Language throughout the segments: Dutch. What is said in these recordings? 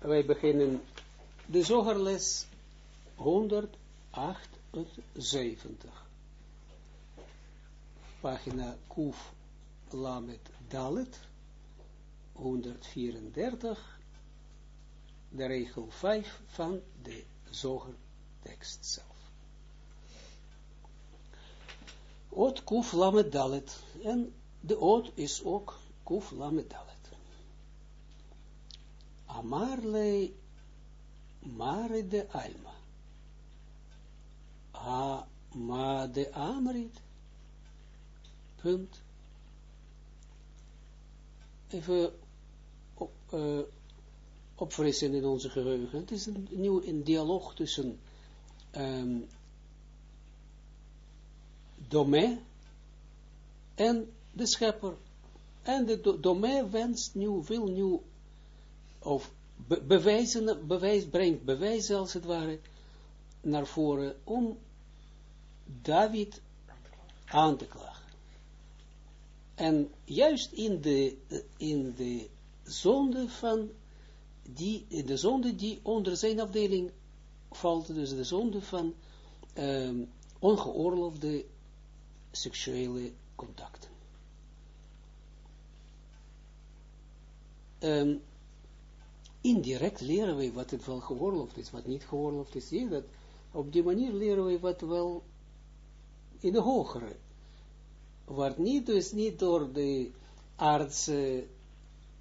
wij beginnen de zogerles 178. Pagina Kuf Lamet Dalet 134, de regel 5 van de zogertekst zelf. Ot Kuf Lamet Dalet en de oot is ook Kuf Lamet Dalet. Amarle mare de alma. A de amrit. Punt. Even op, uh, opfrissen in onze geheugen. Het is een nieuw een dialoog tussen um, en de schepper. En de Domé wenst nieuw, veel nieuw of be bewijzen, bewijs, brengt bewijzen als het ware naar voren om David aan te klagen. En juist in de, in de zonde van die, in de zonde die onder zijn afdeling valt, dus de zonde van um, ongeoorloofde seksuele contacten. Um, indirect leren wij wat het wel geoorloofd is, wat niet geoorloofd is. Dat? Op die manier leren wij wat wel in de hogere. Wat niet, dus niet door de aardse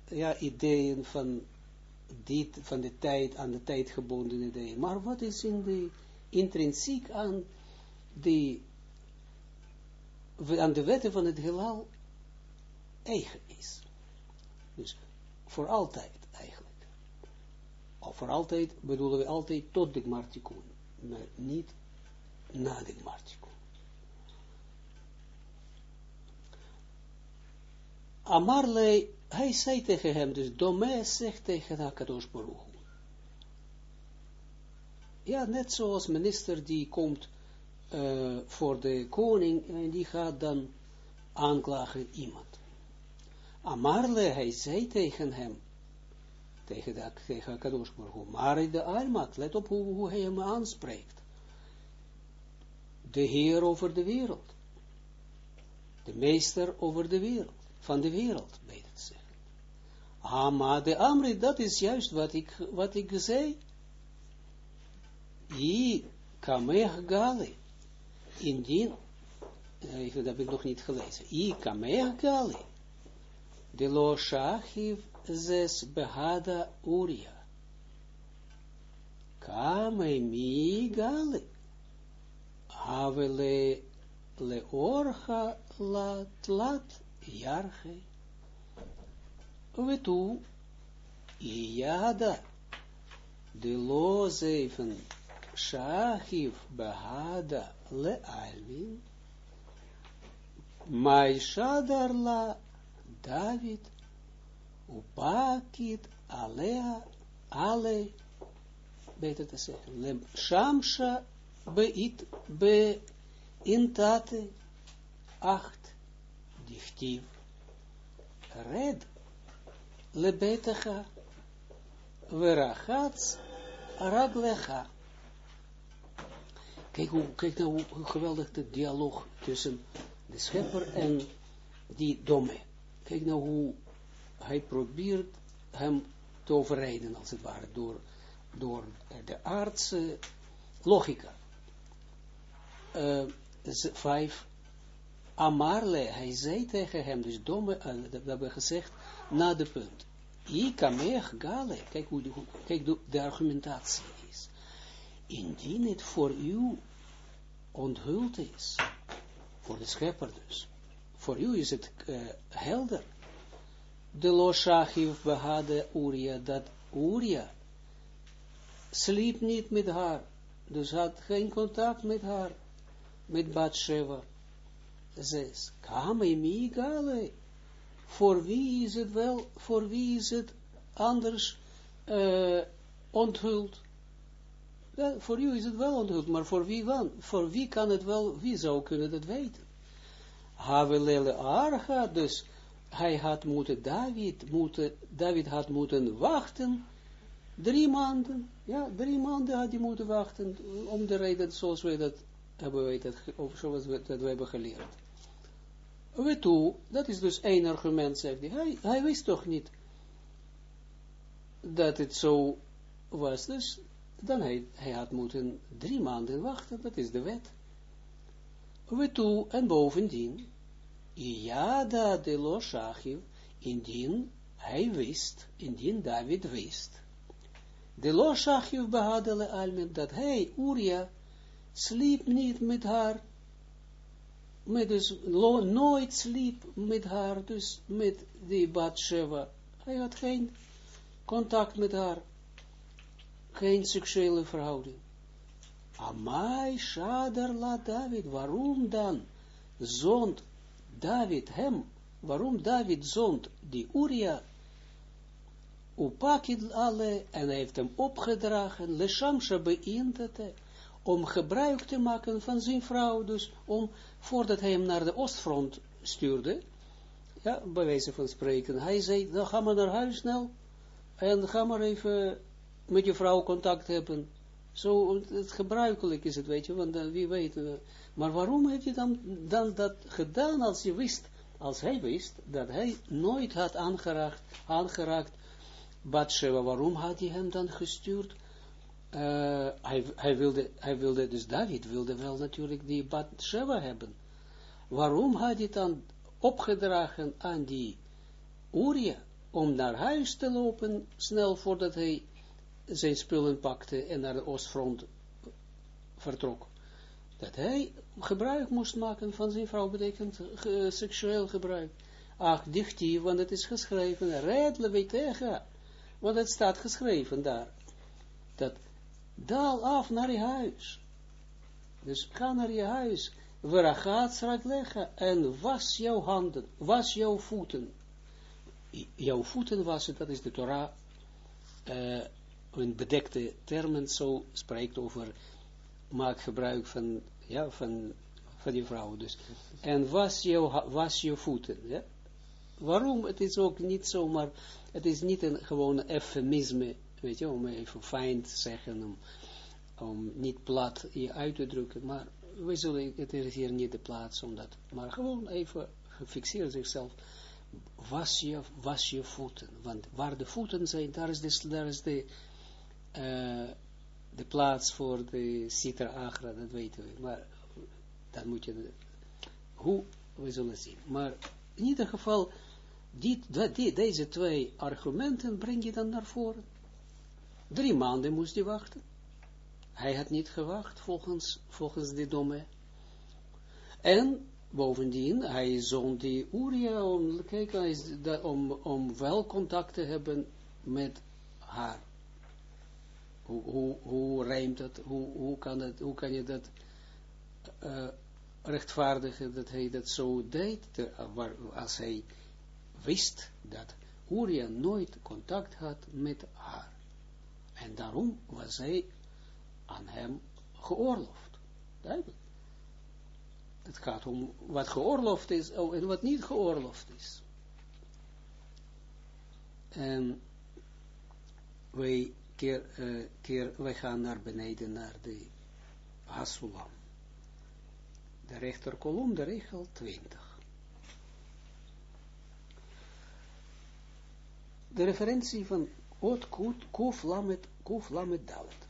ja, ideeën van, dit, van de tijd, aan de tijd gebonden ideeën, maar wat is in de intrinsiek aan de, aan de wetten van het heelal eigen is. Dus voor altijd voor altijd bedoelen we altijd tot de Gmartikun, maar niet na de Gmartikun. Amarle, hij zei tegen hem, dus Dome zegt tegen Hakadosh Baruch Ja, net zoals minister die komt uh, voor de koning en die gaat dan aanklagen iemand. Amarle, hij zei tegen hem, tegen, de, tegen Kadosh maar de Almat, let op hoe, hoe hij hem aanspreekt. De Heer over de wereld. De meester over de wereld, van de wereld, beter te zeggen. Maar de Amri, dat is juist wat ik, wat ik zei. I kamech gali. Indien, even, dat heb ik nog niet gelezen. I kamech gali. De lo shachiv zes behada uria. Kame mi gale. Havele le orcha lat lat jarge. Vetu iada de lo zeven behada le almin. Mai shadar la David upakit alea, ale, beter te zeggen, lem shamsha beit be intate acht dichtiv red lebetecha verachatz raglecha. Kijk, hoe, kijk nou hoe geweldig de dialoog tussen de schepper en die domme. Kijk nou hoe hij probeert hem te overrijden, als het ware, door, door de aardse logica. Uh, vijf, Amarle, hij zei tegen hem, dus domme, dat hebben we gezegd, na de punt. Ikamech gale, kijk hoe de, kijk de, de argumentatie is. Indien het voor u onthuld is, voor de schepper dus, voor u is het helder, de loshachiv behade Uria, dat Uria sliep niet met haar, dus had geen contact met haar, met Batsheva. Zes, kame migale, voor wie is het wel, voor wie is het anders uh, onthuld? Ja, voor is het wel onthuld, maar voor wie dan? Voor wie kan het wel, wie zou kunnen dat weten? Havelele arga, dus hij had moeten, David, moeten, David had moeten wachten Drie maanden, ja, drie maanden had hij moeten wachten, om de reden zoals wij dat hebben, wij dat, of zoals we dat we hebben geleerd. We toe, dat is dus één argument, zegt hij. hij. Wist toch niet dat het zo was, dus dan hij, hij had moeten drie maanden wachten, dat is de wet. We toe, en bovendien, dat de lo indien hij wist, indien David wist, de lo shachiv behadele almen, dat hij, Uria, sliep niet met haar, met dus lo, nooit sliep met haar, dus met die Batsheva. Hij had geen contact met haar, geen seksuele verhouding. Amai shader la David, waarom dan zond David hem, waarom David zond die Uria upakid alle, en hij heeft hem opgedragen, leshamsha beïntete, om gebruik te maken van zijn vrouw, dus om, voordat hij hem naar de oostfront stuurde, ja, bij wijze van spreken, hij zei, dan gaan we naar huis snel, en ga maar even met je vrouw contact hebben, zo, het gebruikelijk is het, weet je, want uh, wie weet, uh, maar waarom heeft hij dan, dan dat gedaan als je wist, als hij wist, dat hij nooit had aangeraakt, aangeraakt Batsheva, waarom had hij hem dan gestuurd? Uh, hij, hij, wilde, hij wilde, dus David wilde wel natuurlijk die Batsheva hebben. Waarom had hij dan opgedragen aan die Uria, om naar huis te lopen, snel voordat hij zijn spullen pakte en naar de oostfront vertrok? Dat hij gebruik moest maken van zijn vrouw, betekent seksueel gebruik. Ach, dichtief, want het is geschreven, red tegen. Want het staat geschreven daar. Dat daal af naar je huis. Dus ga naar je huis. Veragaat leggen en was jouw handen, was jouw voeten. Jouw voeten wassen, dat is de Torah. Uh, een bedekte termen zo spreekt over, maak gebruik van, ja, van, van die vrouw. Dus. En was jouw, was jouw voeten. Ja? Waarom? Het is ook niet zomaar het is niet een gewoon eufemisme, weet je, om even fijn te zeggen, om, om niet plat je uit te drukken, maar we zullen, het is hier niet de plaats om dat, maar gewoon even gefixeerd zichzelf, was je, was je voeten, want waar de voeten zijn, daar is de, daar is de, uh, de plaats voor de citra agra, dat weten we, maar dan moet je, hoe, we zullen zien, maar in ieder geval, die, die, deze twee argumenten breng je dan naar voren. Drie maanden moest hij wachten. Hij had niet gewacht, volgens, volgens de domme. En bovendien, hij zond die Uria om, kijk, om, om wel contact te hebben met haar. Hoe, hoe, hoe rijmt dat? Hoe, hoe, kan dat, hoe kan je dat uh, rechtvaardigen dat hij dat zo deed, als hij wist dat Uria nooit contact had met haar. En daarom was zij aan hem geoorloofd. Duidelijk. Het gaat om wat geoorloofd is oh, en wat niet geoorloofd is. En wij, keer, uh, keer, gaan naar beneden naar de Hasulam. De rechterkolom, de regel 20. de referentie van Ot Kut Kuf Lamet Kuf Dalet.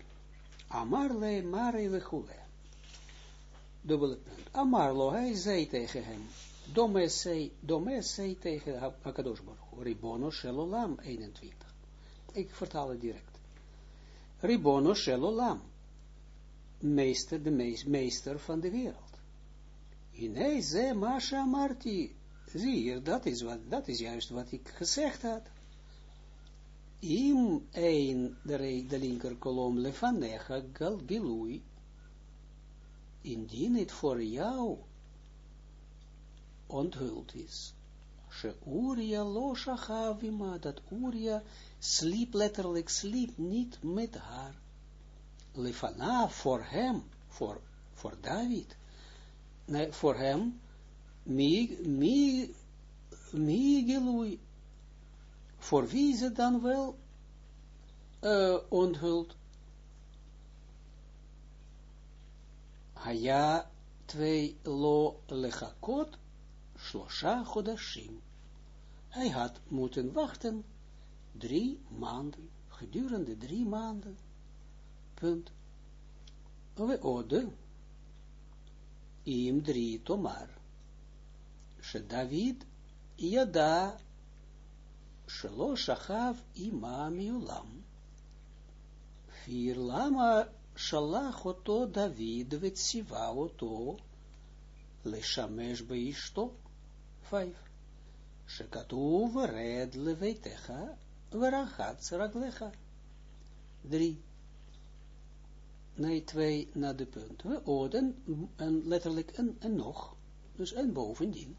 Amarle Mare Lechule. Dubbele punt. Amarlo, hij zei tegen hem. Dome zei, tegen Akadosh Baruch. Ribono Shelolam 21. Ik vertaal het direct. Ribono Shelolam. Meester, de mees, meester van de wereld. In ze Masha Marti. Zie hier, dat is, wat, dat is juist wat ik gezegd had im een, de, de linker kolom, lefanecha gal bilui, indien het voor jou onthuld is. Uria lo shachavima, dat Uria sliep letterlijk, sliep niet met haar. Lefana, voor hem, voor, voor David, nee, voor hem, mi, mi, mi gelui, voor wie het dan wel uh, onthult. Haya twee lo lechakot Shlosha Chodashim. Hij had moeten wachten drie maanden, gedurende drie maanden. Punt. We ode im drie tomar. She David yada שלא שכב עמה Lama פיר למה שלח אותו oto le אותו be 5. Shekatuv red leveitecha verachat saraglecha. 3. Nee, 2 na de punt. Oden, en letterlijk en, en nog, dus en bovendien.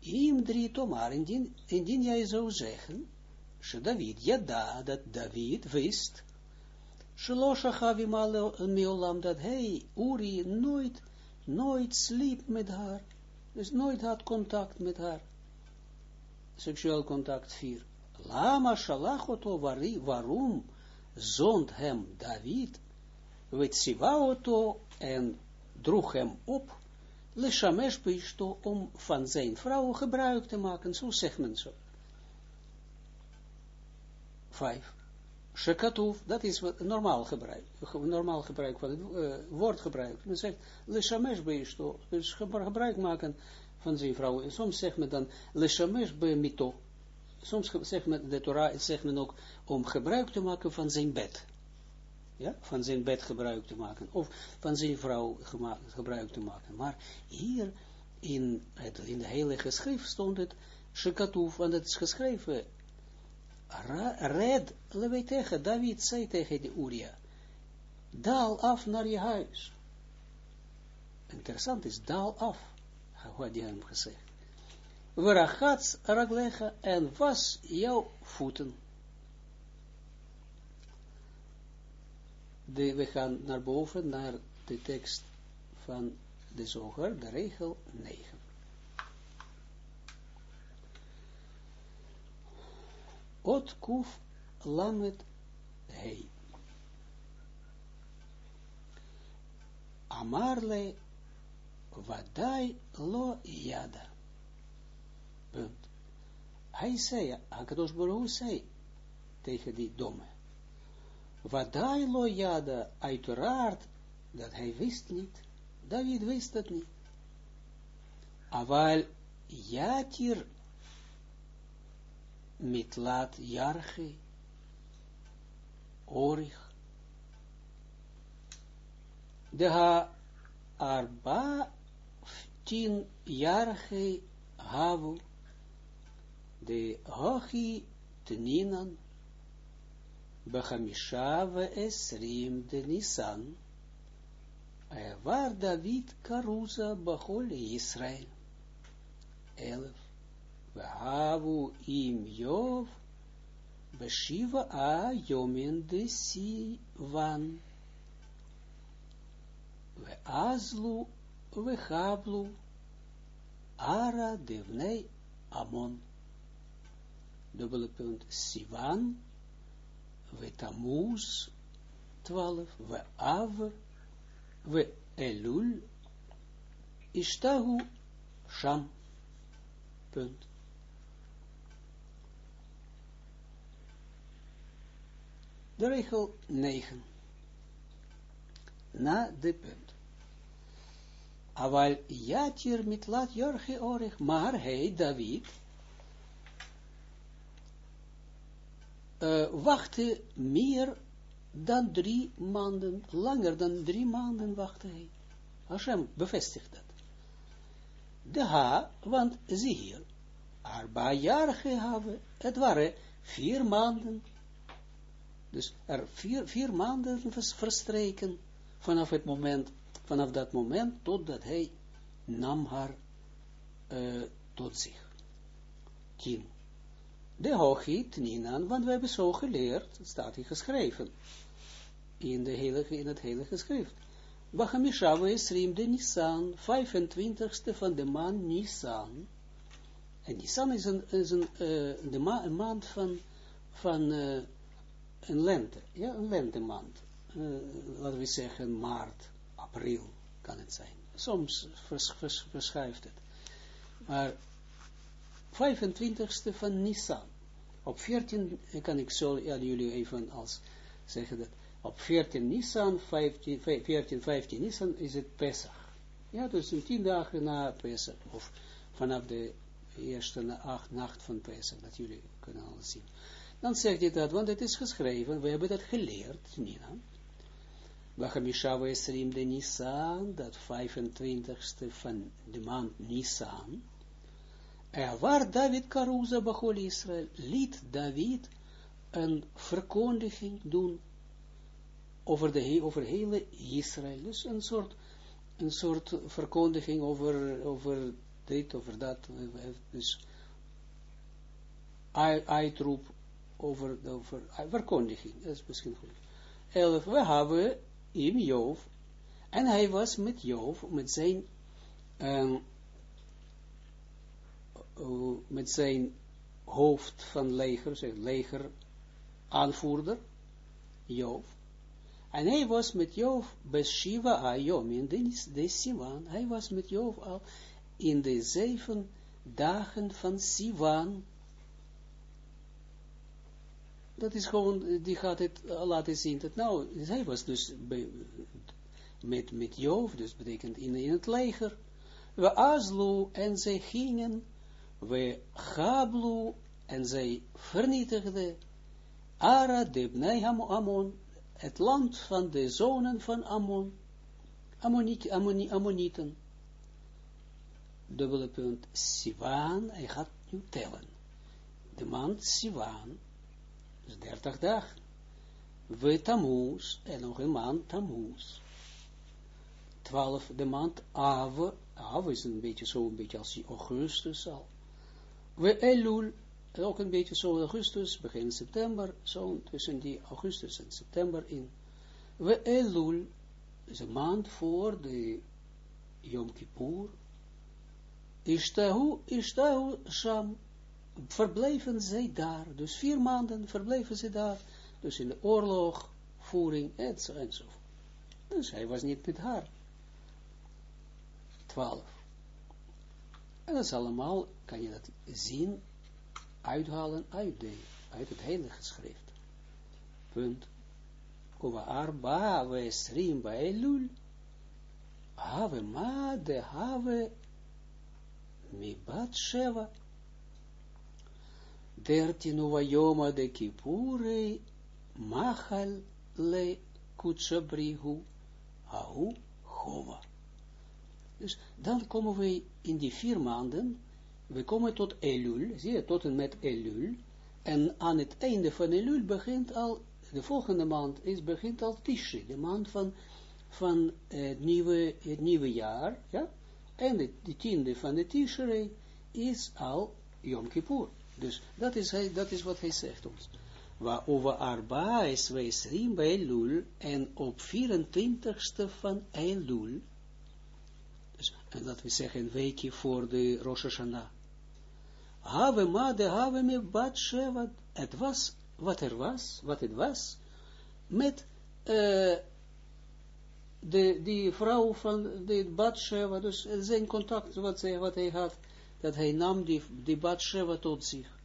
Im 3 tomar, indien, indien jij zou zeggen, she David, ja da, dat David wist, Shalosha Havimale Miolam, dat hij, Uri, nooit, nooit sliep met haar dus nooit had contact met haar, seksueel contact vier. Lama Shalachoto, waarom zond hem David, weet auto en droeg hem op, le shamesh beishto, om van zijn vrouw gebruik te maken, zo zegt men zo. Vijf. Shekatuf, dat is wat normaal gebruik, normaal gebruik van het uh, woordgebruik. Men zegt, le shamesh beishto, dus gebruik maken van zijn vrouw. En soms zegt men dan, le shamesh mito. Soms zegt men, de Torah, zegt men ook, om gebruik te maken van zijn bed ja, van zijn bed gebruik te maken, of van zijn vrouw gebruik te maken. Maar hier in, het, in de heilige schrift stond het, Shekatuf, want het is geschreven, red, tegen, David zei tegen de Uria, daal af naar je huis. Interessant is, daal af, had hij hem gezegd. Verachatz raglecha en was jouw voeten. de, we gaan naar boven, naar de tekst van de zoger, de regel 9. Ot kuf lamet hei. Amarle vadai lo yada. Punt. Hij zei, Akadosh Baruch zei tegen die domme. Wadai lo jada, uiteraard, dat hij wist niet. David wist dat niet. Aval jatir mitlat jarche orich. De ha arba tien jarche havu de hochi teninan Bechamisha esrim de Nisan. Waar David Karuza Bachol Israël. Behavu im Jov. Beshiva a Yomin de Sivan. We Azlu. We Hablu. Ara devnei Amon. Dubbele punt. Sivan we Tamuz, 12, we Av, we Elul, Ishtahu Sham. Punt. De regel 9. Na de punt. Aval jatir mitlat jorge orig, maar hij, David, uh, wachtte meer dan drie maanden, langer dan drie maanden wachtte hij. Hashem bevestigt dat. De ha, want zie hier, arba jaar gehaven, het waren vier maanden, dus er vier, vier maanden verstreken vanaf het moment, vanaf dat moment totdat hij nam haar uh, tot zich. Tien de hoogheid Ninan, want we hebben zo geleerd, staat hier geschreven, in, de heilige, in het heilige schrift. Bachamishawa Esrim de Nisan, 25ste van de maand Nisan. En Nisan is een, is een, uh, de maand van, van uh, een lente, ja, een lentemaand. Uh, laten we zeggen maart, april kan het zijn. Soms vers, vers, verschuift het. Maar 25ste van Nissan. Op 14, kan ik zo jullie even als zeggen dat, op 14 Nissan, 15, 14, 15 Nissan is het Pesach. Ja, dus een tien dagen na Pesach, of vanaf de eerste acht nacht van Pesach, dat jullie kunnen al zien. Dan zegt hij dat, want het is geschreven, we hebben dat geleerd, Nina. Wachamisha Esrim de Nissan, dat 25ste van de maand Nissan, er waar David Karuza Bachol Israël, liet David een verkondiging doen over, de, over hele Israël. Dus een soort, een soort verkondiging over, over dit, over dat. Dus uitroep over, over verkondiging. Dat is misschien goed. Elf, we hebben in Job, en hij was met Job, met zijn, um, uh, met zijn hoofd van leger, zeg leger aanvoerder, Job. En hij was met Job bij Shiva Ayom, in de, de Sivan, hij was met Job al in de zeven dagen van Sivan, dat is gewoon, die gaat het laten zien, dat nou, hij was dus bij, met, met Job, dus betekent in, in het leger, we azlu, en zij gingen, we gablu, en zij vernietigden, Ara de Bnei Ammon, het land van de zonen van Ammon, Ammoniet, Ammoni, Ammonieten. Dubbele punt, Sivan, hij gaat nu tellen. De maand Sivan, dus 30 dagen. We Tammuz, en nog een maand Tammuz. 12, de maand Ave, Ave is een beetje zo, een beetje als augustus al. We Elul, ook een beetje zo augustus, begin september, zo tussen die augustus en september in. We Elul, is een maand voor de Yom Kippur. Ishtahu, Ishtahu Sham, verbleven zij daar, dus vier maanden verbleven ze daar, dus in de oorlogvoering, enzovoort. enzovoort. Dus hij was niet met haar. Twaalf. En dat is allemaal, kan je dat zien, uithalen uit, de, uit het heilige schrift. Punt. Kova arba we elul. Have ma de have mi sheva dertien uvayoma de kipure machal le kutsabrihu ahu hova. Dus dan komen we in die vier maanden, we komen tot Elul, zie je, tot en met Elul, en aan het einde van Elul begint al, de volgende maand is, begint al Tishri, de maand van, van het, nieuwe, het nieuwe jaar, ja, en de, de tiende van de Tishrei is al Yom Kippur. Dus dat is, hij, dat is wat hij zegt ons. Waar over Arba is Weesrim bij Elul en op 24ste van Elul. Dus, en dat we zeggen een weekje voor de Rosh Hashanah. Have ma de have me bat sheva. Het was wat er was, wat het was, met uh, de, die vrouw van de Batsheva, dus zijn contact, wat, zij, wat hij had, dat hij nam die, die Batsheva tot zich.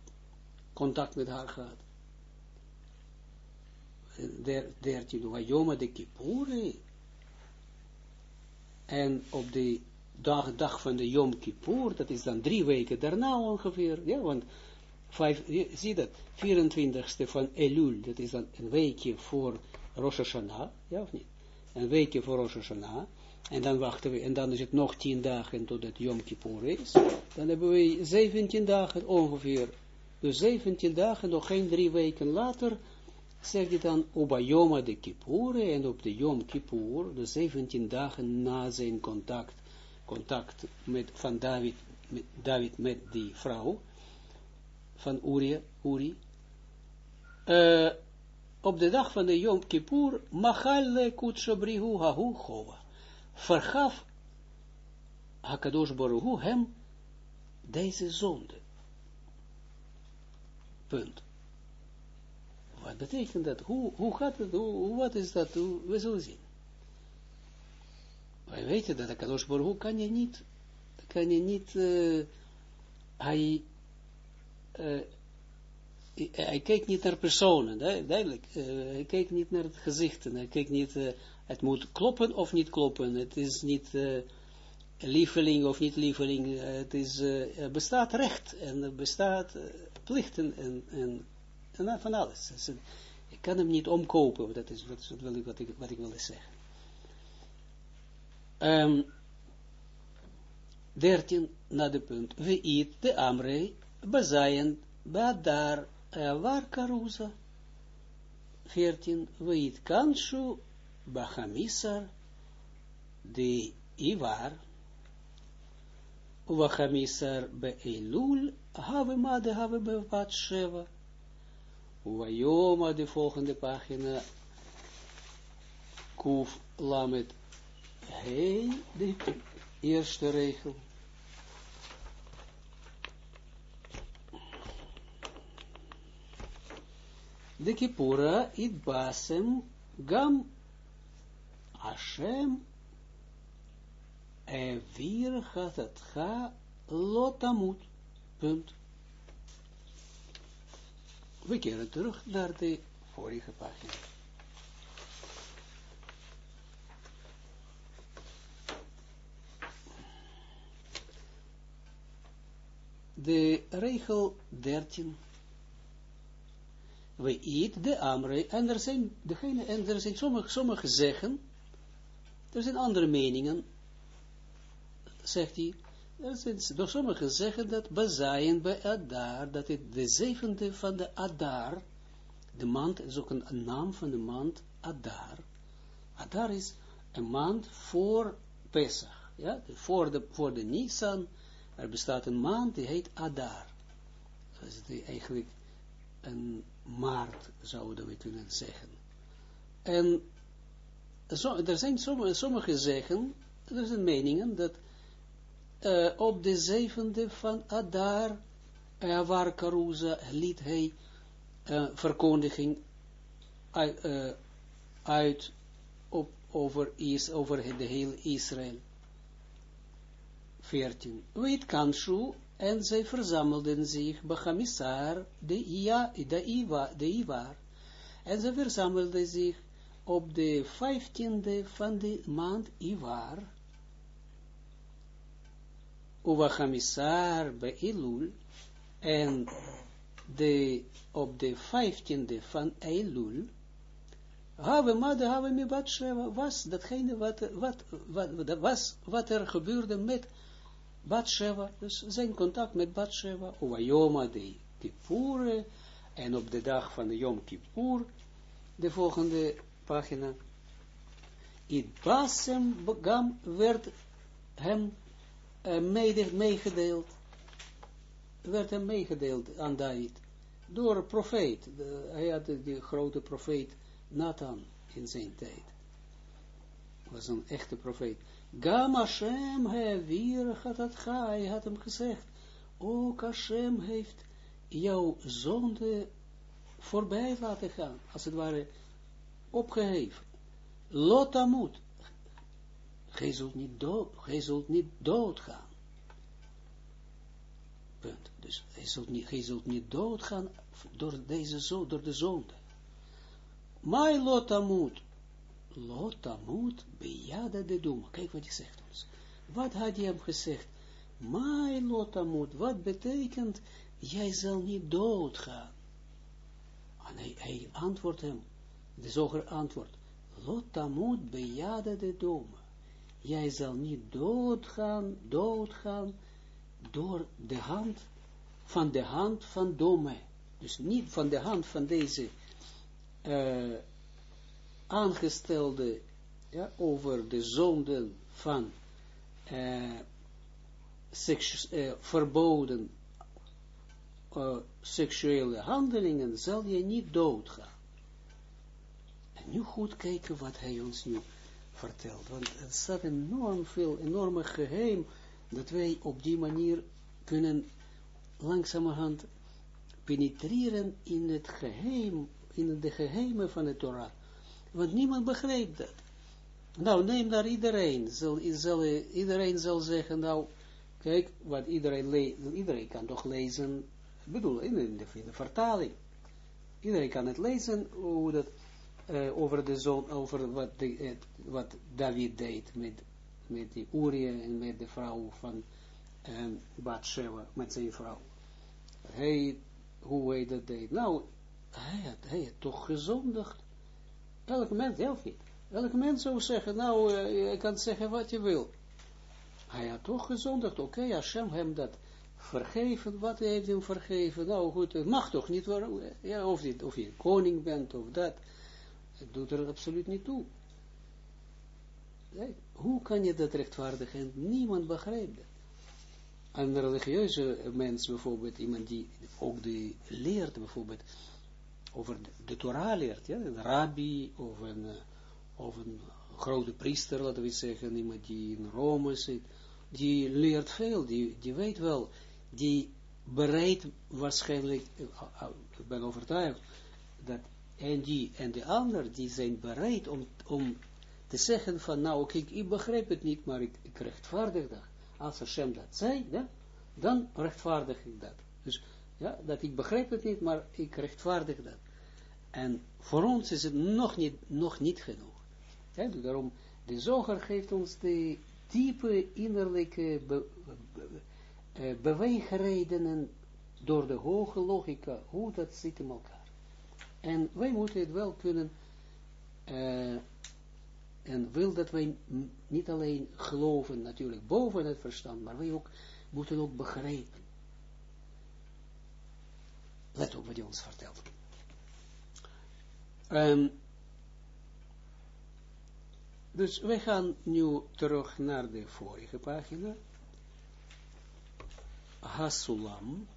Contact met haar gehad. Dertien Wajoma de Kippure. En op de dag, dag van de Yom Kippur, dat is dan drie weken daarna ongeveer, ja, want zie dat, 24ste van Elul, dat is dan een weekje voor Rosh Hashanah, ja of niet? Een weekje voor Rosh Hashanah, en dan wachten we, en dan is het nog tien dagen tot het Yom Kippur is. Dan hebben we 17 dagen ongeveer. Dus 17 dagen, nog geen drie weken later, zegt hij dan, op Yom de Kippur, en op de Yom Kippur, de 17 dagen na zijn contact, contact met, van David met, David met die vrouw, van Uri, Uri uh, op de dag van de Yom Kippur, Machal Kutshabrihu Hahu Chova vergaf Hakadosh Baruch hem deze zonde. Punt. betekent dat? Hoe, hoe gaat het? Hoe, wat is dat? We zullen zien. Wij weten dat de Kadosh Baruch kan je niet, kan je niet, uh, hij, uh, hij kijkt niet naar personen, duidelijk. Uh, hij kijkt niet naar het gezichten, hij kijkt niet, het moet kloppen of niet kloppen, het is niet lieveling of niet lieveling, het is, bestaat recht en bestaat plichten en, en, van alles. Dus, ik kan hem niet omkopen, dat is wat, ik, wat, ik, wat ik zeggen. Um, 13 na de punt. We eat de amre, bazayen, badar, war karuza. 14. We eat kanshu, bachamisar, de ivar, Wachamisar be Elul, have ma de have be wat sheva. Uwayoma, de volgende pagina, Kuf Lamet Hey, de eerste regel. De it basem gam Hashem evir ga lotamut. Punt. We keren terug naar de vorige pagina. de regel 13. We eet de amre, en er zijn, degene, en er zijn sommige, sommige zeggen, er zijn andere meningen, zegt hij, er zijn sommigen zeggen dat Bazayen bij Adar, dat het de zevende van de Adar, de maand, is ook een, naam van de maand Adar. Adar is een maand voor Pesach, ja, voor de, voor de Nisan, er bestaat een maand die heet Adar. Dat is eigenlijk een maart, zouden we kunnen zeggen. En er zijn sommige, zeggen, er zijn meningen, dat uh, op de zevende van Adar, uh, waar liet hij uh, verkondiging uit, op, over, is, over de hele Israël. 14. Weet kanshu, en zij verzamelden zich, Bachamisar, de, Ia, de, Iwa, de Ivar, en zij verzamelden zich op de vijftiende van de maand Ivar, Uwachamisar bij Elul, en de, op de vijftiende van Elul, Have Made Have Mi Batsheva, was datgene wat, wat, wat, was, wat er gebeurde met Batsheva, dus zijn contact met Batsheva, Uwayoma de Kippur, en op de dag van de Yom Kippur, de volgende pagina, it basem gam werd hem uh, meegedeeld, werd hem meegedeeld aan David, door een profeet, hij had de, grote profeet Nathan in zijn tijd, was een echte profeet, Gam Hashem het ga, hij had hem gezegd, ook Hashem heeft jouw zonde voorbij laten gaan, als het ware opgeheven. Lotamut, gij zult niet dood, gij niet doodgaan. Punt. Dus gij zult niet, gij niet doodgaan door deze door de zonde. Mai lotamut, lotamut bejada de doem. Kijk wat hij zegt ons. Wat had hij hem gezegd? Mai lotamut, wat betekent, jij zal niet doodgaan. En hij, hij antwoordt hem, de zoger antwoordt, lotamut bejada de doem. Jij zal niet doodgaan, doodgaan, door de hand, van de hand van Dome. Dus niet van de hand van deze uh, aangestelde ja, over de zonden van uh, uh, verboden seksuele handelingen, zal je niet doodgaan. Nu goed kijken wat hij ons nu vertelt, want het staat enorm veel, enorme geheim, dat wij op die manier kunnen langzamerhand penetreren in het geheim in de geheimen van de Torah. Want niemand begreep dat. Nou, neem daar iedereen. Zal, zal, iedereen zal zeggen, nou, kijk, wat iedereen leest, iedereen kan toch lezen, ik bedoel, in de, in de vertaling. Iedereen kan het lezen, hoe dat, uh, over de zoon, over wat, de, wat David deed met, met die Uriah en met de vrouw van um, Bathsheba, met zijn vrouw. Hij, hoe hij dat deed. Nou, hij had, hij had toch gezondigd. Elk mens, helft niet. Elk mens zou zeggen, nou, uh, je kan zeggen wat je wil. Hij had toch gezondigd, oké, okay, Hashem hem dat vergeven, wat heeft hem vergeven, nou goed, het mag toch niet, ja, of, dit, of je koning bent, of dat, doet er absoluut niet toe. Hoe kan je dat rechtvaardigen? Niemand begrijpt dat. Een religieuze mens bijvoorbeeld, iemand die ook die leert bijvoorbeeld, over de, Torah leert, ja, een rabbi, of een, eh, of een grote priester, laten we zeggen, iemand die in Rome zit, die leert veel, die, die weet wel, die bereid waarschijnlijk, eh, eh, ik ben overtuigd, dat en die en de ander, die zijn bereid om, om te zeggen van, nou, kijk, ik begrijp het niet, maar ik, ik rechtvaardig dat. Als Hashem dat zei, dan rechtvaardig ik dat. Dus, ja, dat ik begrijp het niet, maar ik rechtvaardig dat. En voor ons is het nog niet, nog niet genoeg. Ja, daarom, de zoger geeft ons de diepe innerlijke be, uh, beweegredenen door de hoge logica, hoe dat zit in elkaar. En wij moeten het wel kunnen, uh, en wil dat wij niet alleen geloven, natuurlijk boven het verstand, maar wij ook moeten ook begrijpen. Let op wat hij ons vertelt. Um, dus wij gaan nu terug naar de vorige pagina. Hasulam,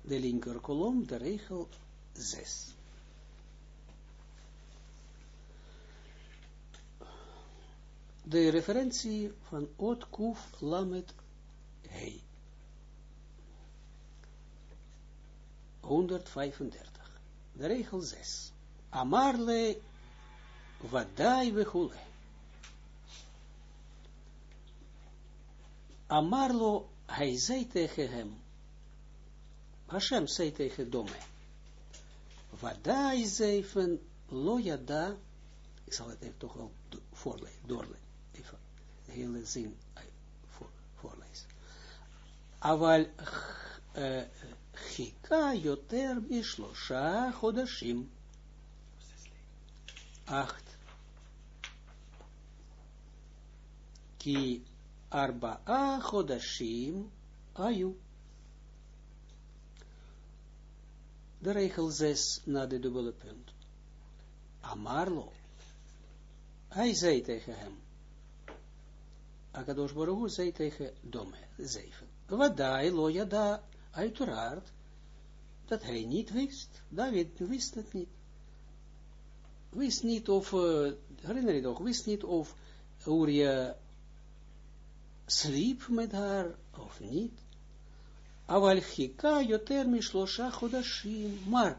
de linker kolom, de regel 6. De referentie van Ot Kuf Lamet Hei. 135. De regel 6. Amarle Vadai Vechule. Amarlo hij zei tegen hem, Hashem zei tegen Dome, Wadai zeven lojada, ik zal het even toch wel voorlezen, doorlezen, even de hele zin voor, voorlezen. Aval yoter mishlosha chodashim. Acht. Ki Arba'a chodashim ayu. De regel 6 na de dubbele punt. Amarlo. Hij zei tegen hem. Akadosh Baruch zei tegen Dome, 7. Wadai lo yada, uiteraard, dat hij niet wist. David wist het niet. Wist niet of, uh, herinner je toch, wist niet of Uria sliep met haar of niet. Aval chika yoter mishlosha chodashim, maar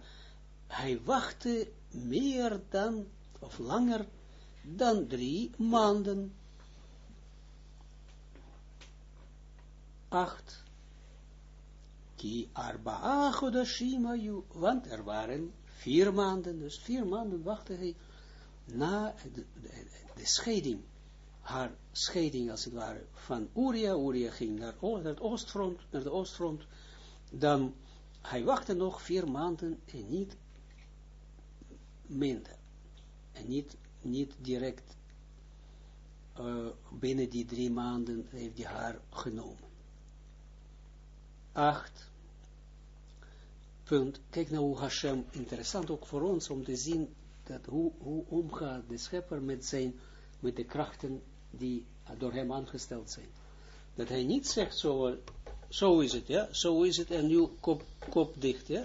hij wachtte meer dan, of langer dan drie maanden. Acht. Ki arba'a chodashim ayu, want er waren vier maanden, dus vier maanden wachtte hij na de, de, de scheiding haar scheiding, als het ware, van Uria. Uria ging naar, het oostfront, naar de oostfront. Dan, hij wachtte nog vier maanden en niet minder. En niet, niet direct uh, binnen die drie maanden heeft hij haar genomen. Acht. Punt. Kijk nou hoe Hashem, interessant ook voor ons om te zien dat hoe, hoe omgaat de schepper met zijn, met de krachten die door hem aangesteld zijn. Dat hij niet zegt zo, zo is het, ja, zo is het en nu kop, kop dicht, ja.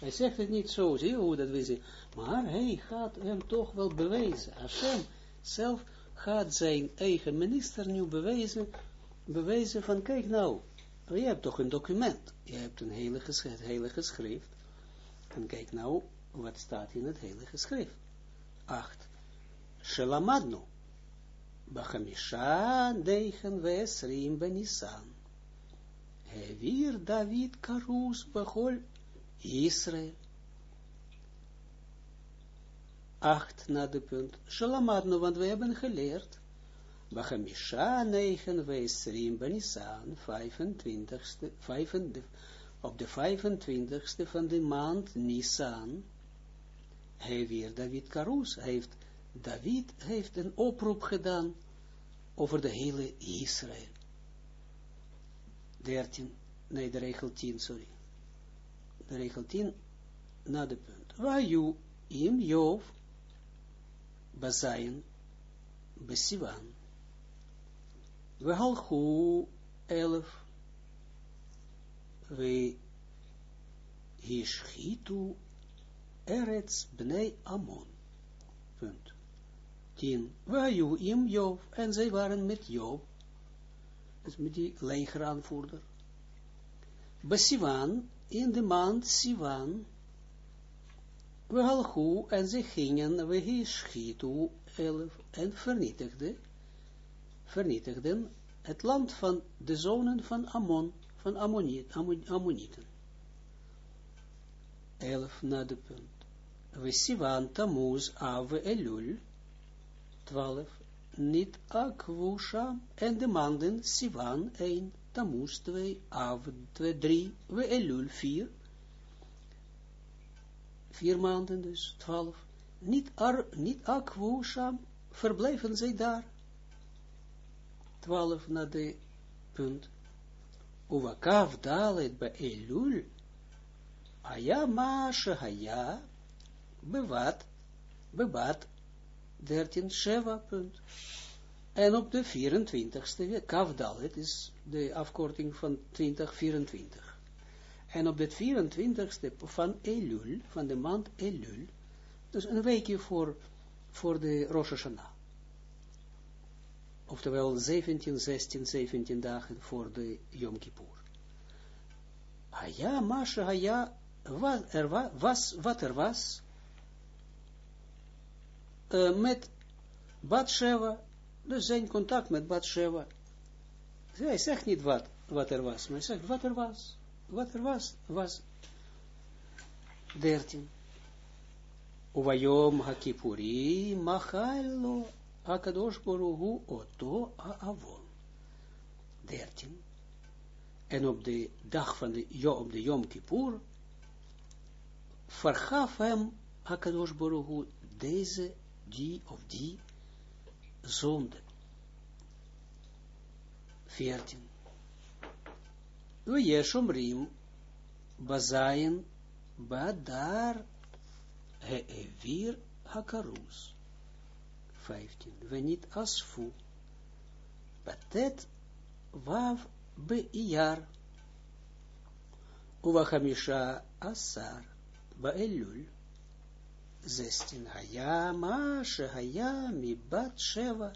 Hij zegt het niet zo, zie je hoe dat we zien. Maar hij gaat hem toch wel bewijzen. Hashem zelf gaat zijn eigen minister nu bewijzen, bewijzen van, kijk nou, je hebt toch een document, je hebt een hele, geschrift, hele geschrift, En kijk nou, wat staat in het heilige schrift. 8. Shelamadnu. Bachamisha negen vesrim benisan. Hevir David karus bachol Israël. 8 na de punt. Shalamadnu, want we hebben geleerd. Bachamisha negen vesrim benisan. 25ste, 25, op de 25ste van de maand Nisan hij David Karus, heeft, David heeft een oproep gedaan over de hele Israël. 13, nee, de regel 10, sorry. De regel 10, na de punt. Waju im Jov bazayin besivan. We halchu elf we hischitu Eretz Bnei Amon. Punt. 10. Waju im Job. En zij waren met Job. Dus met die legeraanvoerder. Besivan, in de maand Sivan. We halchu, en ze gingen, we hischitu, elf, en vernietigden, vernietigden het land van de zonen van Ammon, van Ammoniet, Ammonieten. Elf na de punt. We Sivan Tamuz Ave Elul, 12, niet Akvusha, en de maanden Sivan 1, Tamuz 2, Ave 2, 3, we Elul 4, vier maanden dus, 12, niet, ar, niet verblijven zij daar, 12 naar de punt, Uvakav dalet bij Elul, Aya ma shehaya, bevat, bevat, 13, Sheva, punt. En op de 24ste, Kavdal, het is de afkorting van 2024. En op de 24ste van Elul, van de maand Elul, dus een weekje voor, voor de Rosh Hashanah. Oftewel 17, 16, 17 dagen voor de Yom Kippur. Haya, Masha, Haya, wat er was, wat er was, uh, met Batsheva, dus zijn contact met Batsheva. Hij zegt niet wat, wat er was, maar hij zegt wat er was. Wat er was, was 13. Uvayom hakipuri machalo akadosh boruhu oto aavon. 13. En op de dag van de, op de Yom Kippur vergaf hem Akadosh Baruch deze die of die zonde. 14. We yeshomrim bazayin badar he'evir hakarus. 15. We niet asfu. Batet vav hamisha asar ba'elul. 16. Haya ma shehaya mi bat sheva.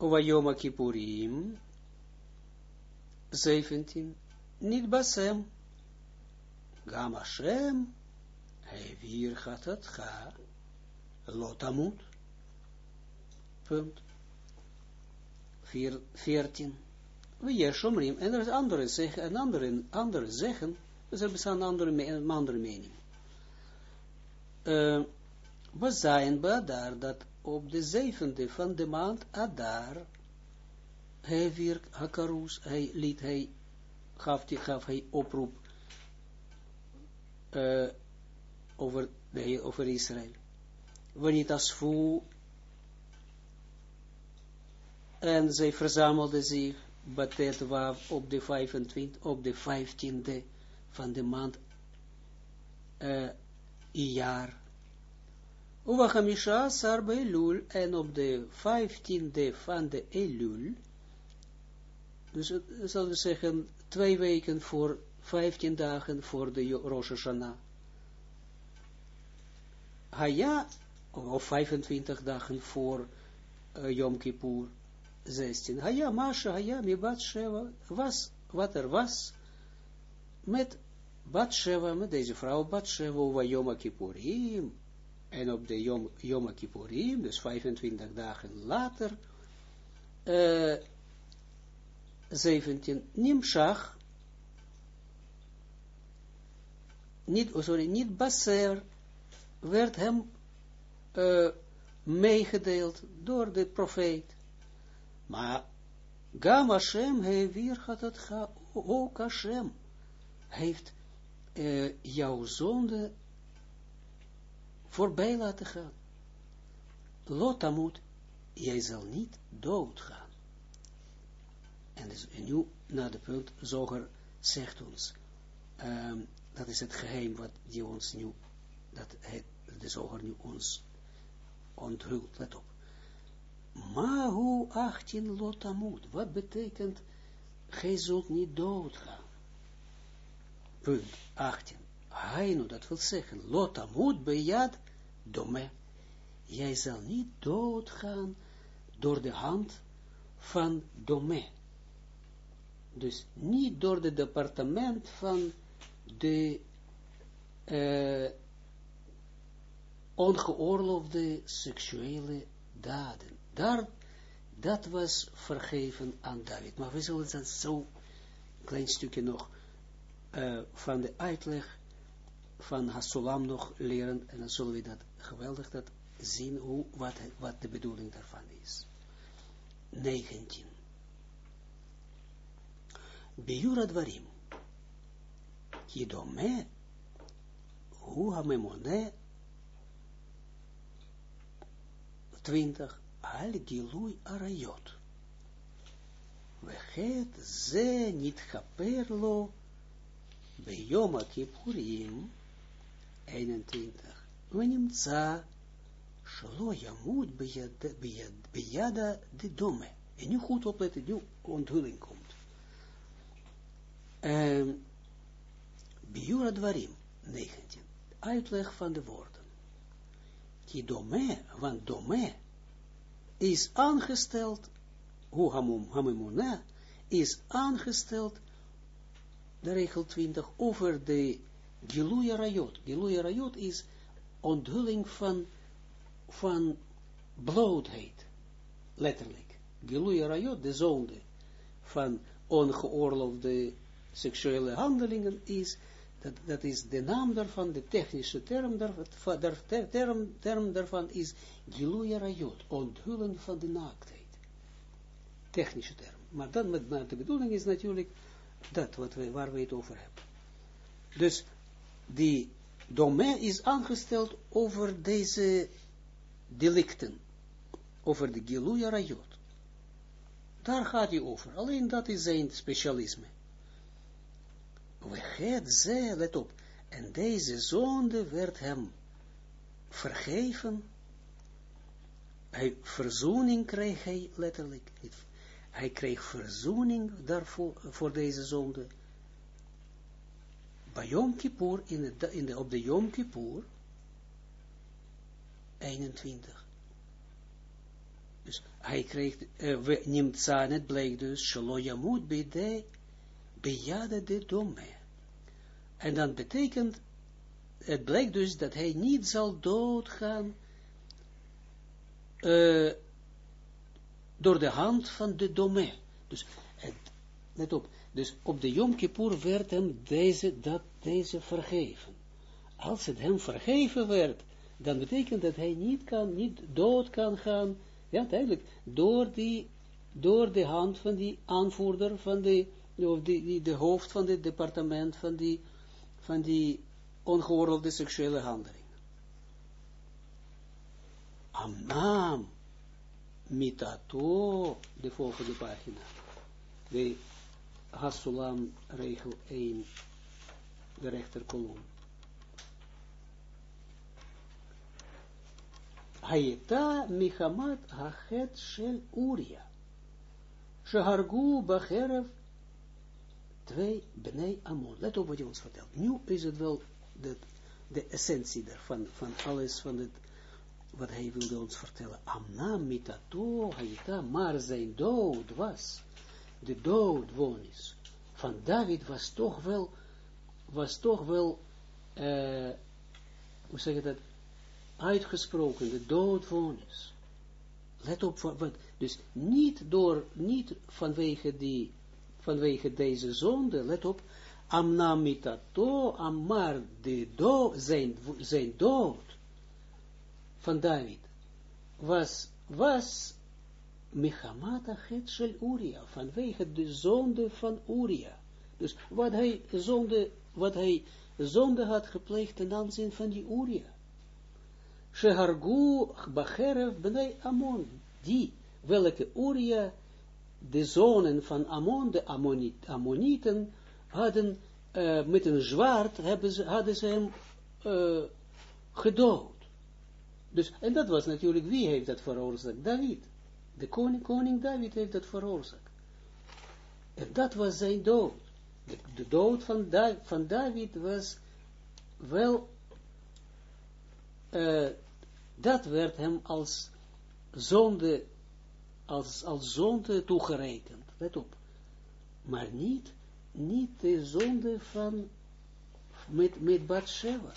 Uvayoma Kippurim. 17. Niet basem. Gam Hashem. Hevir chatatcha. Lotamut. Punt. 14. We Yeshomrim. En er is andere zeggen, en andere, andere zeggen, dus er bestaan andere, andere mening uh, we zijn daar dat op de zevende van de maand Adar, hij weer Hakarus, hij liet hij, gaf, die, gaf hij oproep uh, over, de, over Israël. Wanneer voel en zij verzamelde zich Batet Wav op de 25, op de 15e van de maand uh, Iyar. Uvachamisha sar Elul, en op de vijftiende van de Elul, dus zullen we zeggen, twee weken voor, vijftien dagen voor de Rosh Hashanah. Haya, of 25 dagen voor Yom Kippur, 16. Haya, Masha, Haya, Mibat Sheva, was, wat er was, met Batsheva, met deze vrouw Batsheva, over Yom Kippurim, en op de Yom, Yom Kippurim, dus 25 dagen later, uh, 17, Nimshach, niet, oh, sorry, niet Baser, werd hem uh, meegedeeld door de profeet. Maar Gam Hashem weer gaat het ook Hashem heeft uh, jouw zonde voorbij laten gaan. Lotamut, jij zal niet doodgaan. En, dus, en nu, na de punt, Zoger zegt ons, um, dat is het geheim wat die ons nu, dat de Zoger nu ons onthult, let op. Hoe 18 lotamut, wat betekent, gij zult niet doodgaan. Punt 18. Hainu, dat wil zeggen, lotamut bejad dome. Jij zal niet doodgaan door de hand van dome. Dus niet door het departement van de uh, ongeoorloofde seksuele daden. Daar, dat was vergeven aan David. Maar we zullen dan zo klein stukje nog van de uitleg van Hasulam nog leren. En dan zullen we dat geweldig dat zien hoe, wat, wat de bedoeling daarvan is. 19. Biura dvarim. Kidome. Hu hamemone. 20 al gilui arayot. Ze niet chaperlo beyom kippurim 21. Wenimtza shlo yamut bejada de dome. En nu goed opletten, nu onthulling komt. Biura dvarim 19. Uitleg van de woorden. Ki dome, want dome is aangesteld, hoe is aangesteld, de regel 20, over de Giluya Rayot. Giluya Rayot is onthulling van, van blootheid, letterlijk. Giluya Rayot, de zonde van ongeoorloofde seksuele handelingen, is dat, dat is de naam daarvan, de technische term, daar, der, term, term daarvan is Giluya Rayot, onthulling van de naaktheid. Technische term. Maar dan met, de bedoeling is natuurlijk dat wat we, waar we het over hebben. Dus die domein is aangesteld over deze delicten, over de Giluya Rayot. Daar gaat hij over. Alleen dat is zijn specialisme. We het ze, let op, en deze zonde werd hem vergeven, hij, verzoening kreeg hij letterlijk, hij kreeg verzoening daarvoor, voor deze zonde, bij Yom Kippur, in in de, op de Yom Kippur, 21. Dus hij kreeg, uh, we, nimtza, het bleek dus, shalo yamut bide, bejade de dome. En dan betekent, het blijkt dus dat hij niet zal doodgaan uh, door de hand van de dome. Dus, let op, dus op de Yom Kippur werd hem deze, dat, deze vergeven. Als het hem vergeven werd, dan betekent dat hij niet kan, niet dood kan gaan, ja, eigenlijk, door die, door de hand van die aanvoerder van de of die, die, de hoofd van het departement van die, van die ongeoorloofde seksuele handeling. Amnam, mitato, de volgende pagina. De Hasulam regel 1, de rechterkolom. Hayeta Michamat Hachet Shel Uria. Shehargu Bacherev twee Bnei Amon. Let op wat je ons vertelt. Nu is het wel de, de essentie daarvan, van alles van het, wat hij wilde ons vertellen. Amna mitato haita, maar zijn dood was, de dood wonis, van David was toch wel was toch wel, uh, hoe zeg je dat, uitgesproken, de doodvonnis. Let op, wat, dus niet door, niet vanwege die, vanwege deze zonde, let op, amnamitato, amar de do, zijn, zijn dood van David, was, was Mechamata het shel Uria, vanwege de zonde van Uria. Dus wat hij zonde, wat hij zonde had gepleegd ten aanzien van die Uria. Shehargu Bacherev benei Amon, die, welke Uria, de zonen van Amon, de Ammonieten, hadden uh, met een zwaard, hebben ze, hadden ze hem uh, gedood. Dus, en dat was natuurlijk, wie heeft dat veroorzaakt? David. De koning, koning David heeft dat veroorzaakt. En dat was zijn dood. De, dood van, van David was wel, uh, dat werd hem als zonde, als, als zonde toegerekend. Let op. Maar niet, niet de zonde van, met, met Bathsheba.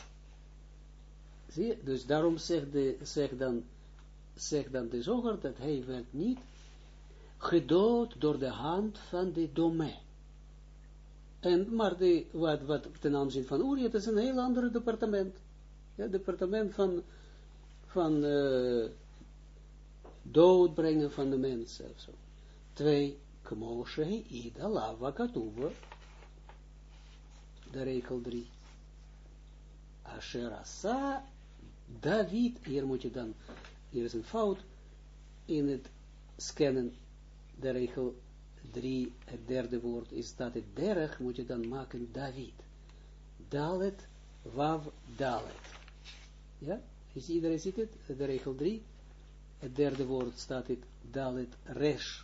Zie je? Dus daarom zegt, de, zegt, dan, zegt dan de zoger dat hij werd niet gedood door de hand van de domein. En, maar de, wat, wat ten aanzien van Uri, het is een heel ander departement. Ja, departement van, van uh, doodbrengen van de mensen. Twee, kmoshe ida lava. De regel drie. Asher asa David, hier moet je dan, hier is een fout in het scannen, de regel 3, het derde woord is dat het derg, moet je dan maken David. Dalet, wav, dalet. Ja, is iedereen ziet het? De regel 3, het derde woord staat het dalet, resh,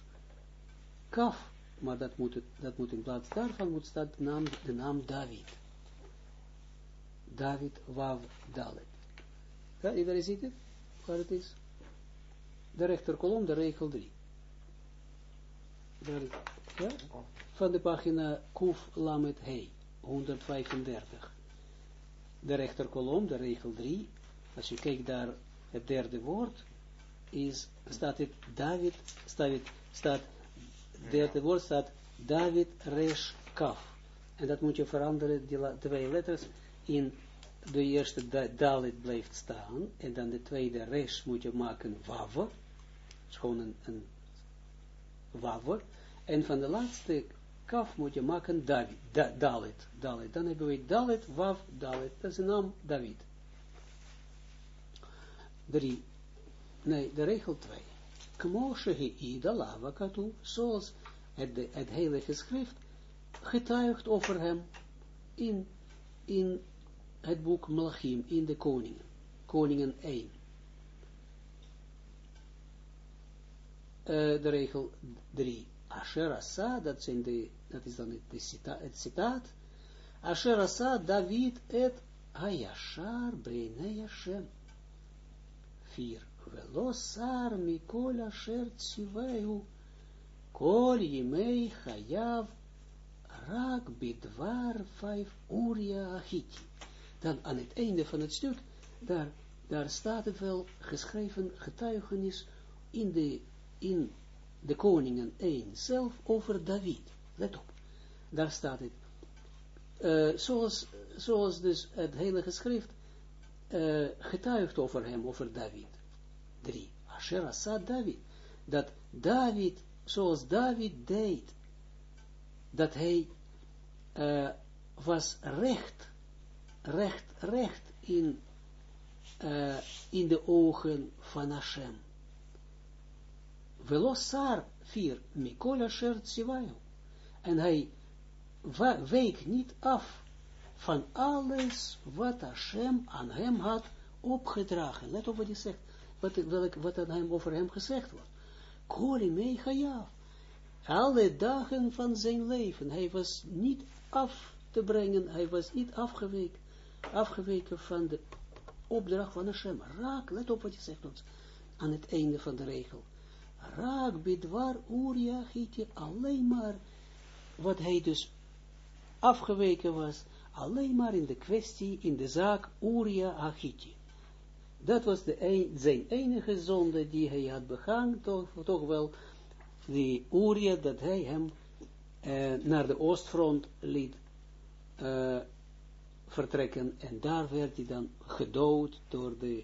kaf, maar dat moet, het, dat moet in plaats daarvan moet staan de naam, de naam David. David, wav, dalet. Ja, iedereen ziet het? Waar het is? De rechterkolom, de regel 3. ja? Van de pagina Kuf Lamet Hei, 135. De rechterkolom, de regel 3. Als je kijkt daar, het derde woord, is, staat het David, staat, staat, derde woord staat David Resh Kaf. En dat moet je veranderen, die twee letters, in de eerste dalit blijft staan, en dan de tweede res moet je maken wave, gewoon een, een wave, en van de laatste kaf moet je maken David, da, dalit, dan hebben we dalit, wav, dalit, dat is de naam David. Drie, nee, de regel twee. Kmoshe ida lava katu, zoals het, het heilige schrift getuigt over hem in, in het boek Melachim in de koningen. Koningen 1. Uh, de regel 3. Asher Asa, dat, zijn de, dat is dan het, cita, het citaat. Asher Asa, David et Hayashar Beinei Hashem. 4. Velo sar mikol asher tziveu kol yimei chayav rak bidvar 5 Uria Achiti dan aan het einde van het stuk, daar, daar staat het wel geschreven getuigenis in de, in de koningen 1 zelf over David. Let op, daar staat het. Uh, zoals, zoals dus het heilige schrift uh, getuigt over hem, over David. 3. Asher Assad David. Dat David, zoals David deed, dat hij uh, was recht recht, recht in, uh, in de ogen van Hashem. Velosar 4, Mikol Asher Tzivayu. En hij week niet af van alles wat Hashem aan hem had opgedragen. Let op wat hij zegt, wat, welk, aan hem over hem gezegd wordt. Alle dagen van zijn leven. Hij was niet af te brengen, hij was niet afgeweken afgeweken van de opdracht van Hashem. Raak, let op wat je zegt ons, aan het einde van de regel. Raak bidwar Uria gietje alleen maar wat hij dus afgeweken was, alleen maar in de kwestie, in de zaak Uria Achiti. Dat was de zijn enige zonde die hij had begaan, toch, toch wel, die Uria, dat hij hem uh, naar de oostfront liet uh, vertrekken, en daar werd hij dan gedood door, de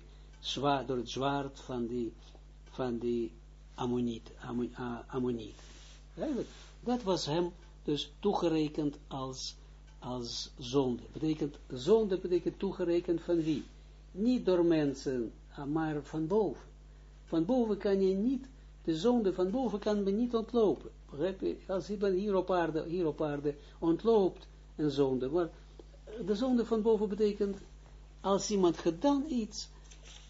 door het zwaard van die, van die Ammoniet. Ammoniet. Dat was hem dus toegerekend als, als zonde. Betekent, zonde betekent toegerekend van wie? Niet door mensen, maar van boven. Van boven kan je niet, de zonde van boven kan men niet ontlopen. Als je hier op aarde, hier op aarde ontloopt een zonde. Maar de zonde van boven betekent, als iemand gedaan iets,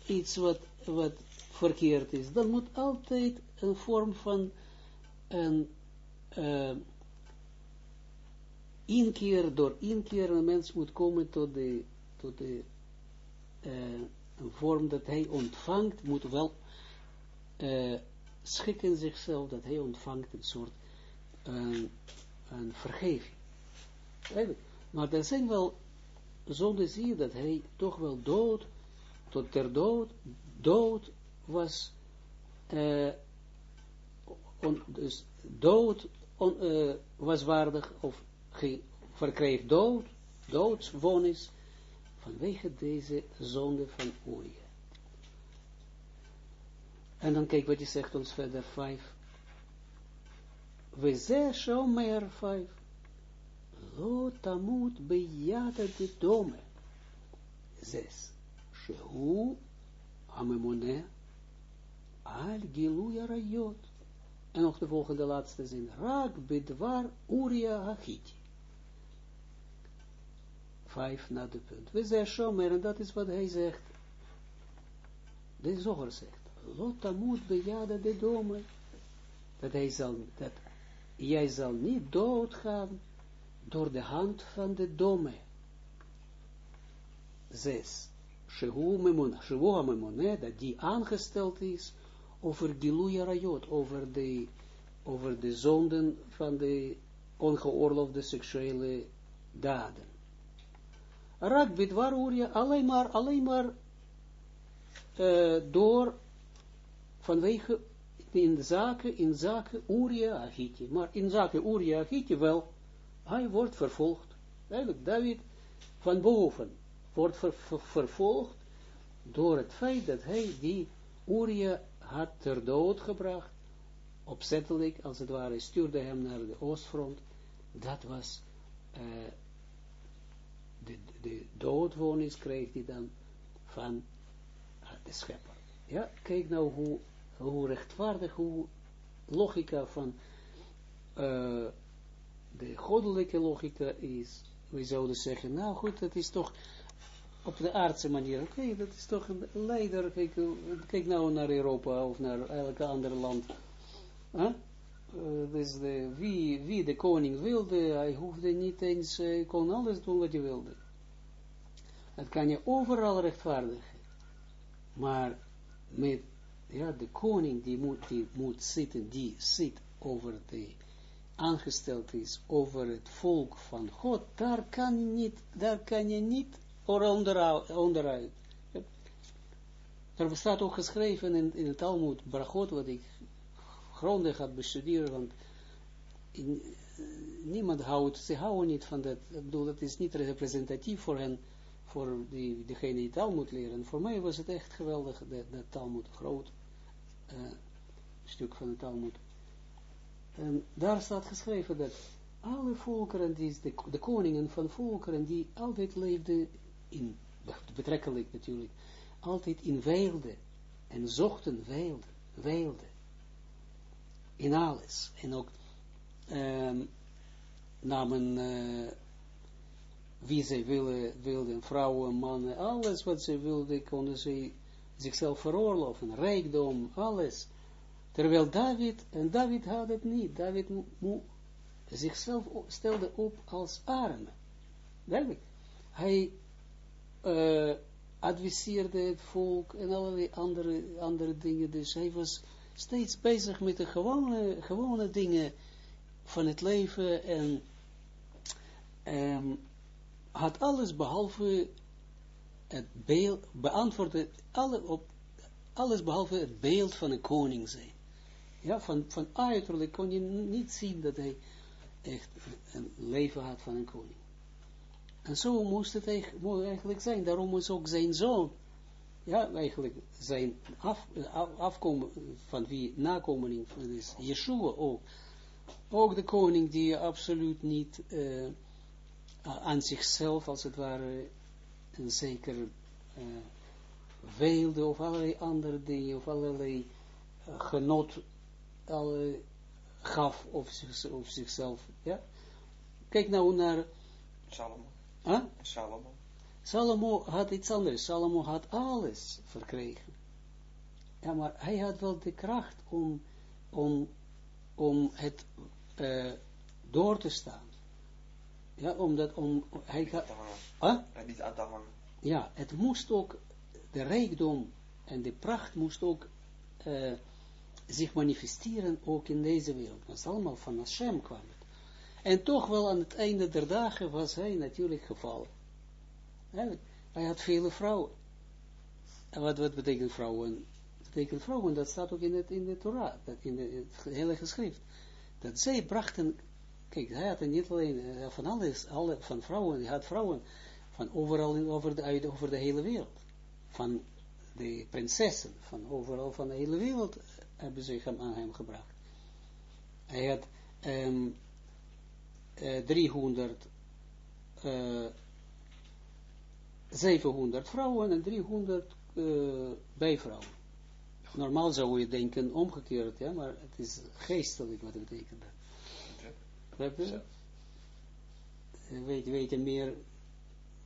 iets wat, wat verkeerd is, dan moet altijd een vorm van een uh, inkeer, door inkeer een mens moet komen tot de, tot de uh, een vorm dat hij ontvangt, moet wel uh, schikken zichzelf, dat hij ontvangt een soort een vergeving. Maar er zijn wel zonden, zie dat hij toch wel dood, tot ter dood, dood was, eh, dus dood eh, was waardig, of verkreeg dood, doodswonis, vanwege deze zonde van Oeria. En dan kijk wat hij zegt ons verder, 5. We zijn meer 5. Lotamut bejata de dome. זס, שהוא הממונה al גילוי rayot. En nog de volgende laatste zin. Rak bedwar Uria Hachiti. Vijf na de punt. We zijn en dat is wat hij zegt. De zoger zegt. Lotamut moet bejada de domen. Dat hij zal, dat jij zal niet doodgaan door de hand van de dome. Zes. Shehu memone, dat die aangesteld is over Giluya Rayot, over de, over de zonden van de ongeoorloofde seksuele daden. Rak bidwar Uria, alleen maar, alleen maar uh, door, vanwege in zaken, in zaken Uria Achiti, maar in zaken Uria Achiti wel, hij wordt vervolgd. Eigenlijk, David van boven wordt vervolgd door het feit dat hij die Uria had ter dood gebracht, opzettelijk, als het ware, stuurde hem naar de oostfront. Dat was uh, de, de doodwoning kreeg hij dan van de schepper. Ja, kijk nou hoe, hoe rechtvaardig, hoe logica van uh, de goddelijke logica is, we zouden zeggen, nou goed, dat is toch op de aardse manier, oké, dat is toch een leider, kijk, kijk nou naar Europa of naar elk ander land, huh? Uh, dus de, wie, wie de koning wilde, hij hoefde niet eens, hij kon alles doen wat hij wilde. Dat kan je overal rechtvaardigen. Maar met, ja, de koning die moet, die moet zitten, die zit over de aangesteld is over het volk van God, daar kan niet, daar kan je niet onderuit. Er staat ook geschreven in, in het Talmud, Brachot, wat ik grondig had bestuderen, want in, niemand houdt, ze houden niet van dat, ik bedoel, dat is niet representatief voor hen, voor die, degene die Talmud leren. Voor mij was het echt geweldig, dat, dat Talmud, groot uh, stuk van het Talmud. En daar staat geschreven dat alle volkeren, die, de, koningen van volkeren, die altijd leefden in, betrekkelijk natuurlijk, altijd in weelde en zochten weelde, weelde in alles. En ook um, namen uh, wie zij wilden, vrouwen, mannen, alles wat ze wilden, konden ze zichzelf veroorloven, rijkdom, alles. Terwijl David, en David had het niet, David zichzelf stelde op als arme. Duidelijk. Hij uh, adviseerde het volk en allerlei andere, andere dingen, dus hij was steeds bezig met de gewone, gewone dingen van het leven en um, had alles behalve het beeld, beantwoordde alle op, alles behalve het beeld van een koning zijn. Ja, van, van uiterlijk kon je niet zien dat hij echt een leven had van een koning. En zo moest het eigenlijk zijn. Daarom moest ook zijn zoon, ja, eigenlijk zijn af, afkomen van wie nakomeling is Yeshua ook. Ook de koning die absoluut niet uh, aan zichzelf, als het ware, een zeker uh, weelde of allerlei andere dingen, of allerlei uh, genot alle, gaf of, zich, of zichzelf. Ja? Kijk nou naar Salomo. Huh? Salomo. Salomo had iets anders. Salomo had alles verkregen. Ja, maar hij had wel de kracht om, om, om het uh, door te staan. Ja, omdat om, hij gaat, huh? niet aan te hangen. Ja, het moest ook, de rijkdom en de pracht moest ook uh, zich manifesteren ook in deze wereld. Het was allemaal van Hashem kwam het. En toch wel aan het einde der dagen was hij natuurlijk gevallen. Hij had vele vrouwen. En wat, wat betekent vrouwen? Dat betekent vrouwen, dat staat ook in, het, in de Torah, dat in het hele geschrift. Dat zij brachten, kijk, hij had niet alleen uh, van alles, alle, van vrouwen, hij had vrouwen van overal in, over, de, over de hele wereld. Van de prinsessen, van overal van de hele wereld hebben ze hem aan hem gebracht. Hij had um, uh, 300 uh, 700 vrouwen en 300 uh, bijvrouwen. Normaal zou je denken omgekeerd, ja, maar het is geestelijk wat het betekent. Begrijp je? Weet, weet je meer,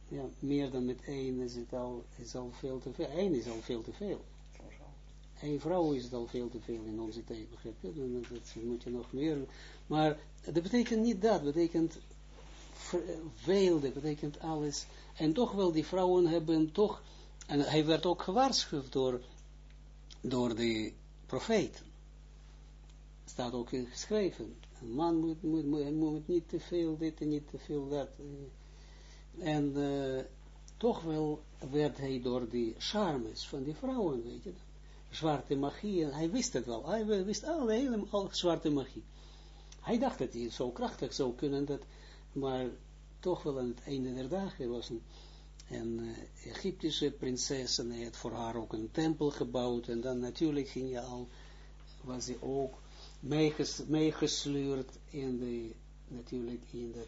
ja, meer dan met één is het al, is al veel te veel. Eén is al veel te veel. Eén vrouw is al veel te veel in onze tijd, begrijp je? Dat moet je nog meer. Maar dat betekent niet dat, dat betekent veel, dat betekent alles. En toch wel, die vrouwen hebben toch, en hij werd ook gewaarschuwd door, door de profeet. Staat ook geschreven. Een man moet, moet, moet, moet niet te veel dit en niet te veel dat. En uh, toch wel werd hij door die charmes van die vrouwen, weet je Zwarte magie, en hij wist het wel. Hij wist alle, helemaal zwarte magie. Hij dacht dat hij zo krachtig zou kunnen, dat, maar toch wel aan het einde der dagen was een, uh, Egyptische prinses en hij had voor haar ook een tempel gebouwd en dan natuurlijk ging je al, was hij ook meeges, meegesleurd in de, natuurlijk in dat,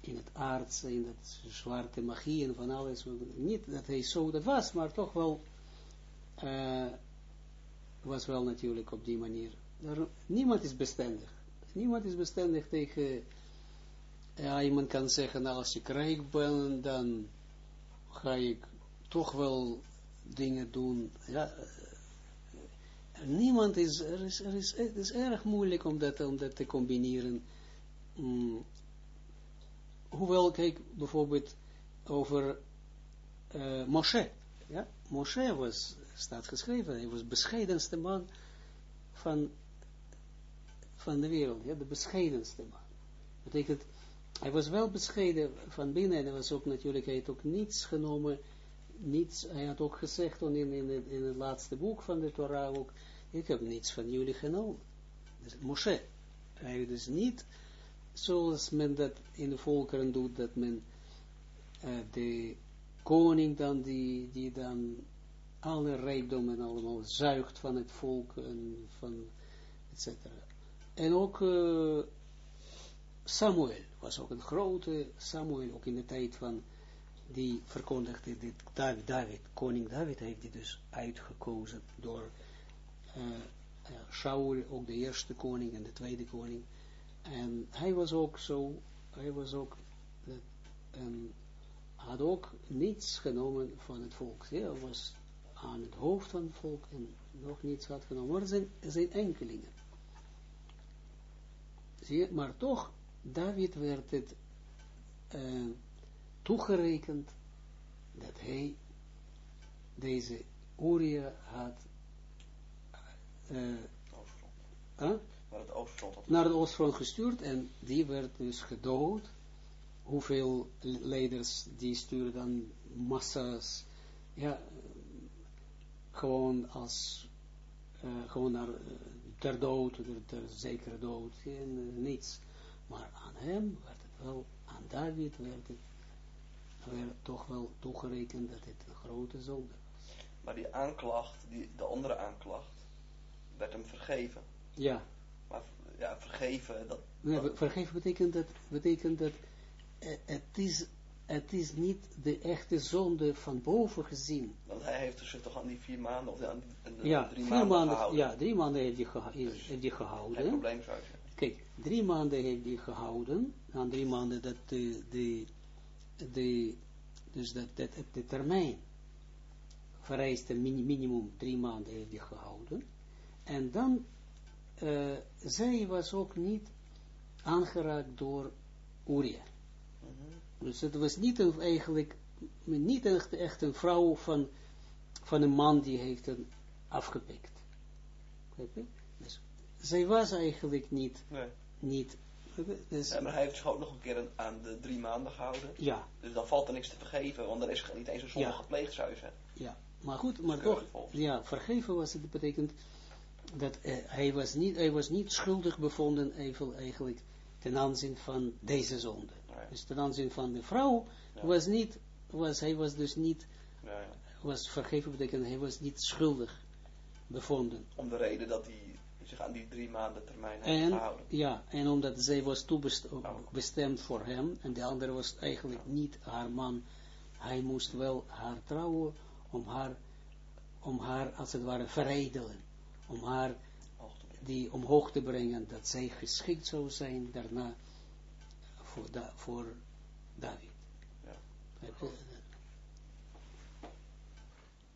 in het aardse, in dat zwarte magie en van alles, niet dat hij zo dat was, maar toch wel, uh, was wel natuurlijk op die manier. Niemand is bestendig. Niemand is bestendig tegen ja, iemand kan zeggen, nou, als ik rijk ben, dan ga ik toch wel dingen doen. Ja, niemand is, er is, er is, het is erg moeilijk om dat, om dat te combineren. Mm. Hoewel, kijk, bijvoorbeeld over uh, Moshe. Ja? Moshe was, staat geschreven, hij was bescheidenste man van, van de wereld. Ja? De bescheidenste man. Betekent, hij was wel bescheiden van binnen en hij was ook natuurlijk, hij had ook niets genomen, niets, hij had ook gezegd in, in, in het laatste boek van de Torah ook, ik heb niets van jullie genomen. Dus Moshe, hij dus niet zoals men dat in de volkeren doet, dat men uh, de koning dan, die, die dan alle rijkdommen allemaal zuigt van het volk en van, et cetera. En ook uh, Samuel was ook een grote Samuel, ook in de tijd van, die verkondigde dit David, David, koning David heeft die dus uitgekozen door uh, uh, Shaul, ook de eerste koning en de tweede koning. En hij was ook zo, hij was ook, um, had ook niets genomen van het volk. Hij was aan het hoofd van het volk en nog niets had genomen. Maar zijn, zijn enkelingen. Zie je, maar toch David werd het uh, toegerekend dat hij deze Uria had uh, huh? naar, het oostfront naar het oostfront gestuurd en die werd dus gedood hoeveel leiders die sturen dan massa's, ja, gewoon als, uh, gewoon naar, uh, ter dood, ter, ter zekere dood, en uh, niets. Maar aan hem werd het wel, aan David werd het werd toch wel toegerekend dat het een grote zonde was. Maar die aanklacht, die, de andere aanklacht, werd hem vergeven. Ja. Maar ja, vergeven, dat... Nee, vergeven betekent dat, betekent dat het is het is niet de echte zonde van boven gezien. Want hij heeft zich toch aan die vier maanden of aan die, ja, drie maanden, maanden gehouden. Ja, drie maanden heeft hij, geha dus heeft hij gehouden. Probleem zou. Kijk, drie maanden heeft hij gehouden. Na drie maanden dat de, de, de dus dat, dat de termijn vereiste minimum drie maanden heeft hij gehouden. En dan, uh, zij was ook niet aangeraakt door Uriah. Dus het was niet een, eigenlijk, niet echt, echt een vrouw van, van een man die heeft hem afgepikt. Dus, zij was eigenlijk niet, nee. niet dus, ja, maar hij heeft zich ook nog een keer aan de drie maanden gehouden. Ja. Dus dan valt er niks te vergeven, want er is niet eens een zonde ja. gepleegd, zou je zeggen. Ja, maar goed, maar toch, ja, vergeven was het betekent dat uh, hij, was niet, hij was niet schuldig bevonden eigenlijk ten aanzien van deze zonde. Dus ten aanzien van de vrouw was niet, was, hij was dus niet, was vergeven betekent hij was niet schuldig bevonden. Om de reden dat hij zich aan die drie maanden termijn heeft En, gehouden. ja, en omdat zij was toebestemd Oh. voor hem, en de andere was eigenlijk niet haar man, hij moest wel haar trouwen, om haar, om haar als het ware veredelen, om haar die omhoog te brengen, dat zij geschikt zou zijn daarna voor, da, voor David. Ja.